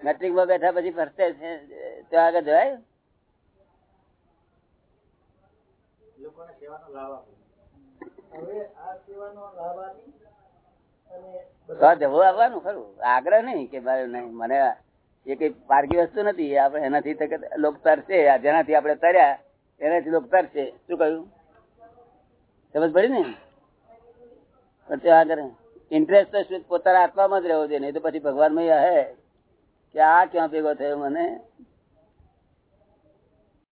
મેટ્રિકમાં બેઠા પછી ફરતે છે તો આગળ જોવાય? લોકોને સેવાનો લાભ હવે આ સેવાનો લાભ આપી અને તો જવું આવવાનું ખરું. આગ્રહ નહીં કે મારે નહીં. મને એ કઈ પારકી વસ્તુ નથી આપણે એનાથી તો લોક તરશે જેનાથી આપણે તર્યા એનાથી લોક તરશે શું કહ્યું? સમજ પડી ને? પણ ત્યાં આગળ ઇન્ટરેસ્ટ તો પોતાના આત્મામાં જ રહેવો જોઈએ. નહીં તો પછી ભગવાન હે. કે આ ક્યાં ભેગો થયો મને?